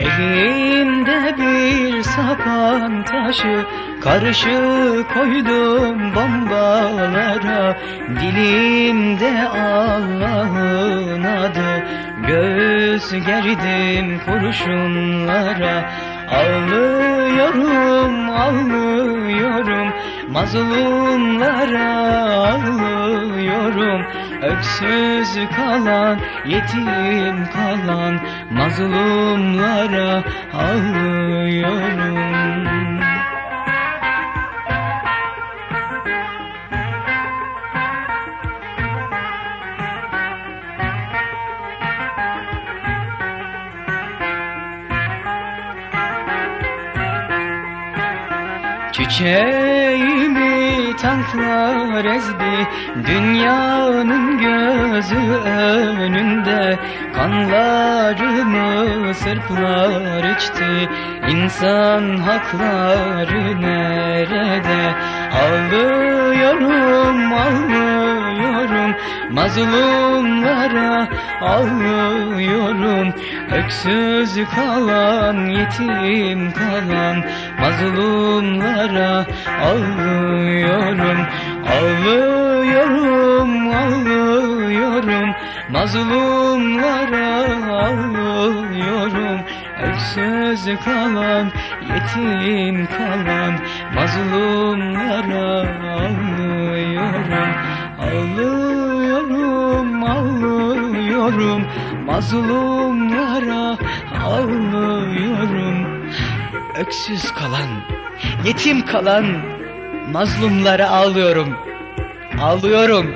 Elimde bir sapan taşı Karışı koydum bombalara. Dilimde Allah'ın adı Göğüs gerdim kurşunlara. Ağlıyorum, ağlıyorum Mazlumlara ağlıyorum. Öksüz kalan, yetim kalan Mazlumlara ağlıyorum Çiçeğimi tanklar ezdi Dünyanın gözü önünde. Kanlarımı sırplar içti İnsan hakları nerede? Ağlıyorum, Mazlumlara ağlıyorum Öksüz kalan, yetim kalan Mazlumlara ağlıyorum Ağlıyorum, ağlıyorum Mazlumlara ağlıyorum Öksüz kalan, yetim kalan Mazlumlara ağlıyorum Ağlıyorum, Mazlumlara ağlıyorum Öksüz kalan, yetim kalan Mazlumlara ağlıyorum. Ağlıyorum